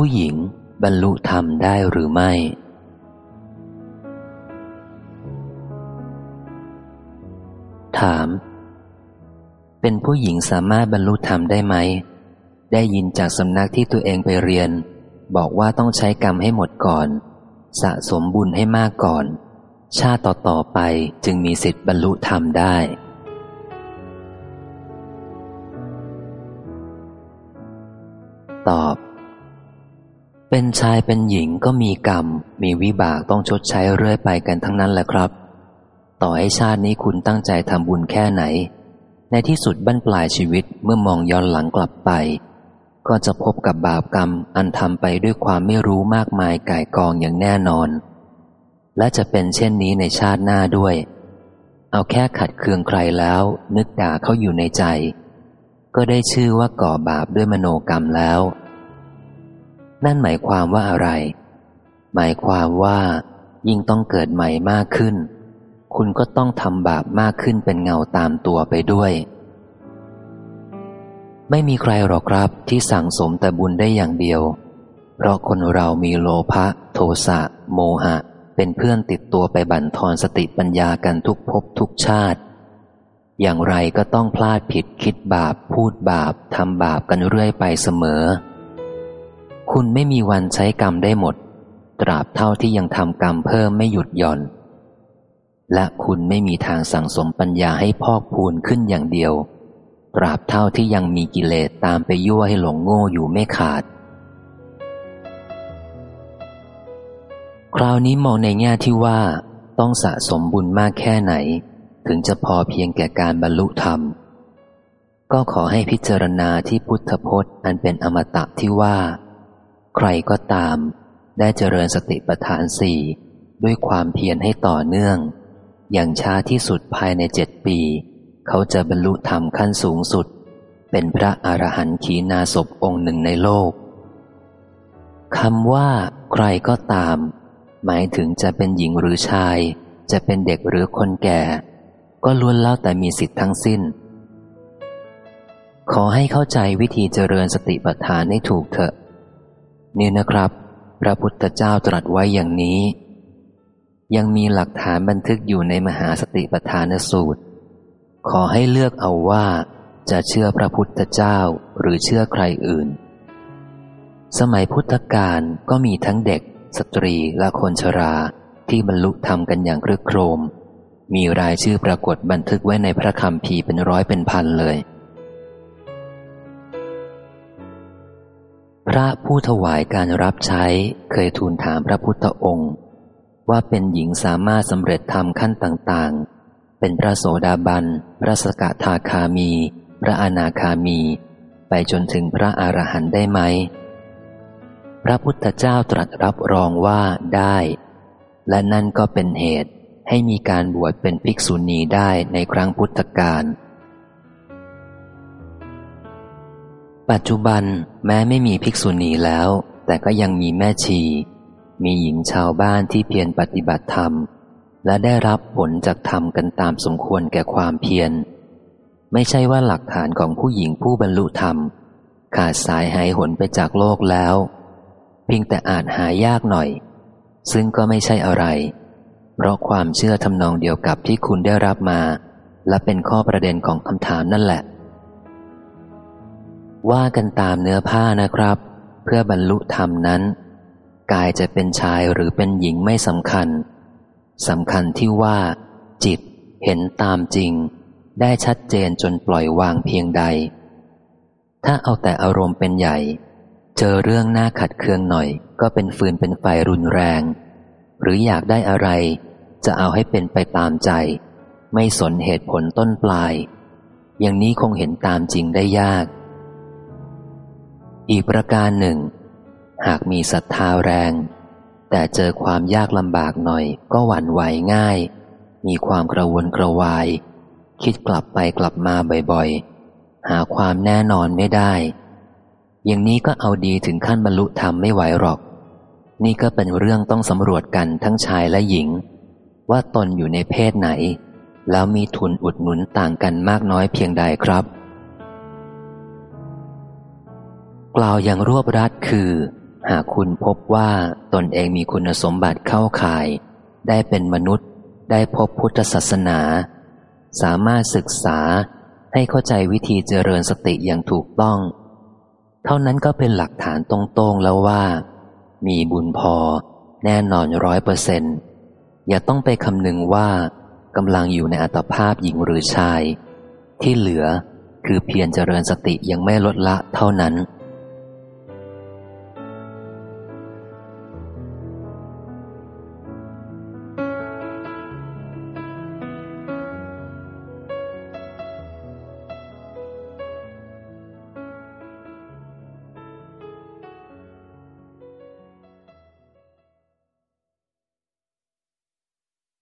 ผู้หญิงบรรลุธรรมได้หรือไม่ ถาม เป็นผู้หญิงสามารถบรรลุธรรมได้ไหม ได้ยินจากสำนักที่ตัวเองไปเรียน บอกว่าต้องใช้กรรมให้หมดก่อน สะสมบุญให้มากก่อน ชาติต่อๆไปจึงมีสิทธิ์บรรลุธรรมได้ ตอบ เป็นชายเป็นหญิงก็มีกรรม มีวิบากต้องชดใช้เรื่อยไปกันทั้งนั้นแหละครับ ต่อให้ชาตินี้คุณตั้งใจทำบุญแค่ไหน ในที่สุดบั้นปลายชีวิตเมื่อมองย้อนหลังกลับไป ก็จะพบกับบาปกรรมอันทำไปด้วยความไม่รู้มากมายก่ายกองอย่างแน่นอน และจะเป็นเช่นนี้ในชาติหน้าด้วย เอาแค่ขัดเคืองใครแล้ว นึกด่าเขาอยู่ในใจ ก็ได้ชื่อว่าก่อบาปด้วยมโนกรรมแล้ว นั่นหมายความว่าอะไร หมายความว่า ยิ่งต้องเกิดใหม่มากขึ้น คุณก็ต้องทำบาปมากขึ้นเป็นเงาตามตัวไปด้วย ไม่มีใครหรอกครับที่สั่งสมแต่บุญได้อย่างเดียว เพราะคนเรามีโลภะโทสะ โมหะ เป็นเพื่อนติดตัวไปบั่นทอนสติปัญญากันทุกภพทุกชาติอย่างไรก็ต้องพลาดผิดคิดบาป พูดบาป ทำบาปกันเรื่อยไปเสมอ คุณไม่มีวันใช้กรรมได้หมด ตราบเท่าที่ยังทำกรรมเพิ่มไม่หยุดหย่อน และคุณไม่มีทางสั่งสมปัญญาให้พอกพูนขึ้นอย่างเดียว ตราบเท่าที่ยังมีกิเลสตามไปยั่วให้หลงโง่อยู่ไม่ขาด คราวนี้มองในแง่ที่ว่า ต้องสะสมบุญมากแค่ไหน ถึงจะพอเพียงแก่การบรรลุธรรม ก็ขอให้พิจารณาที่พุทธพจน์อันเป็นอมตะที่ว่า ใครก็ตาม ได้เจริญสติปัฏฐานสี่ด้วยความเพียรให้ต่อเนื่อง อย่างช้าที่สุดภายในเจ็ดปี เขาจะบรรลุธรรมขั้นสูงสุด เป็นพระอรหันต์ขีณาศพองค์หนึ่งในโลกคำว่า ใครก็ตาม หมายถึงจะเป็นหญิงหรือชาย จะเป็นเด็กหรือคนแก่ ก็ล้วนแล้วแต่มีสิทธิ์ทั้งสิ้น ขอให้เข้าใจวิธีเจริญสติปัฏฐานให้ถูกเถอะ นี่นะครับ พระพุทธเจ้าตรัสไว้อย่างนี้ ยังมีหลักฐานบันทึกอยู่ในมหาสติปัฏฐานสูตร ขอให้เลือกเอาว่าจะเชื่อพระพุทธเจ้าหรือเชื่อใครอื่น สมัยพุทธกาลก็มีทั้งเด็ก สตรีและคนชราที่บรรลุธรรมกันอย่างครึกโครม มีรายชื่อปรากฏบันทึกไว้ในพระคำพีเป็นร้อยเป็นพันเลย พระผู้ถวายการรับใช้เคยทูลถามพระพุทธองค์ ว่าเป็นหญิงสามารถสำเร็จธรรมขั้นต่างๆ เป็นพระโสดาบัน พระสกทาคามี พระอนาคามี ไปจนถึงพระอรหันต์ได้ไหม พระพุทธเจ้าตรัสรับรองว่าได้ และนั่นก็เป็นเหตุให้มีการบวชเป็นภิกษุณีได้ในครั้งพุทธกาล ปัจจุบันแม้ไม่มีภิกษุณีแล้ว แต่ก็ยังมีแม่ชี มีหญิงชาวบ้านที่เพียรปฏิบัติธรรม และได้รับผลจากธรรมกันตามสมควรแก่ความเพียร ไม่ใช่ว่าหลักฐานของผู้หญิงผู้บรรลุธรรม ขาดสายหายหนไปจากโลกแล้ว เพียงแต่อาจหายากหน่อย ซึ่งก็ไม่ใช่อะไร เพราะความเชื่อทำนองเดียวกับที่คุณได้รับมา และเป็นข้อประเด็นของคำถามนั่นแหละ ว่ากันตามเนื้อผ้านะครับ เพื่อบรรลุธรรมนั้น กายจะเป็นชายหรือเป็นหญิงไม่สำคัญสำคัญที่ว่า จิตเห็นตามจริง ได้ชัดเจนจนปล่อยวางเพียงใด ถ้าเอาแต่อารมณ์เป็นใหญ่ เจอเรื่องหน้าขัดเคืองหน่อย ก็เป็นฟืนเป็นไฟรุนแรง หรืออยากได้อะไร จะเอาให้เป็นไปตามใจ ไม่สนเหตุผลต้นปลาย อย่างนี้คงเห็นตามจริงได้ยาก อีกประการหนึ่ง หากมีศรัทธาแรง แต่เจอความยากลำบากหน่อยก็หวั่นไหวง่าย มีความกระวนกระวาย คิดกลับไปกลับมาบ่อยๆ หาความแน่นอนไม่ได้ อย่างนี้ก็เอาดีถึงขั้นบรรลุธรรมไม่ไหวหรอก นี่ก็เป็นเรื่องต้องสำรวจกันทั้งชายและหญิง ว่าตนอยู่ในเพศไหน แล้วมีทุนอุดหนุนต่างกันมากน้อยเพียงใดครับ กล่าวอย่างรวบรัดคือ หากคุณพบว่าตนเองมีคุณสมบัติเข้าข่าย ได้เป็นมนุษย์ ได้พบพุทธศาสนา สามารถศึกษาให้เข้าใจวิธีเจริญสติอย่างถูกต้อง เท่านั้นก็เป็นหลักฐานตรงๆแล้วว่า มีบุญพอแน่นอนร้อยเปอร์เซนอย่าต้องไปคำนึงว่ากำลังอยู่ในอัตภาพหญิงหรือชาย ที่เหลือคือเพียรเจริญสติยังไม่ลดละเท่านั้น